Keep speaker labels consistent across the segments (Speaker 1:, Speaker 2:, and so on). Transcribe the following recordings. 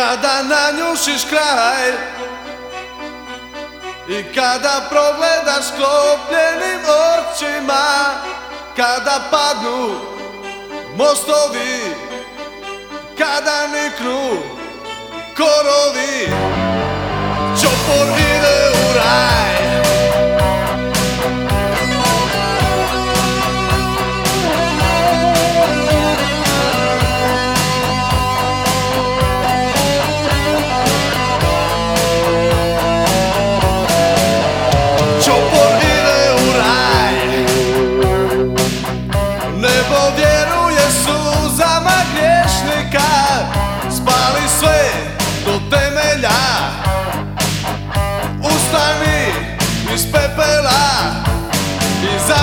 Speaker 1: Kada nanjušiš kraj I kada progledaš sklopljenim očima Kada padnu mostovi Kada niknu korovi Čopor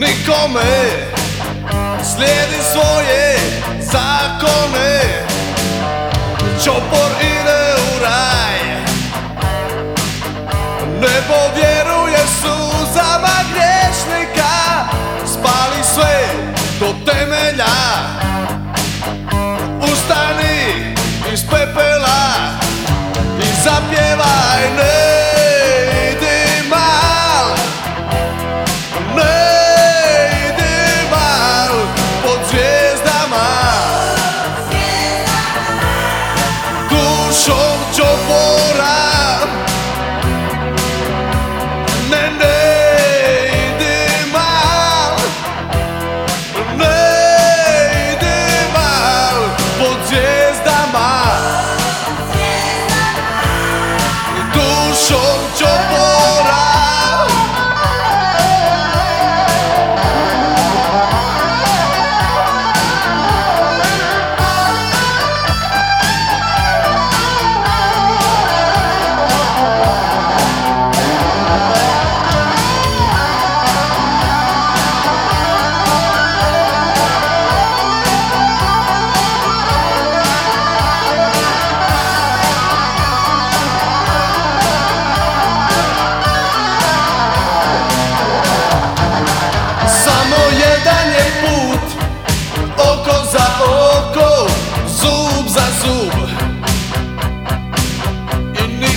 Speaker 1: nikome Slijedi svoje zakone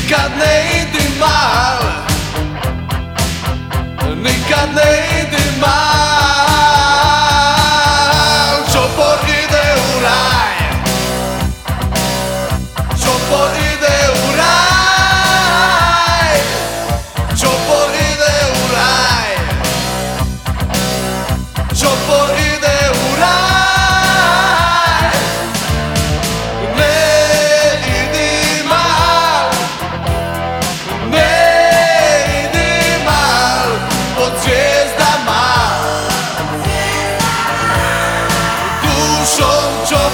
Speaker 1: Nikad ne idi mal Nikad ne idi mal